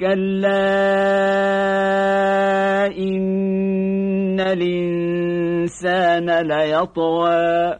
كلا إن الإنسان ليطغى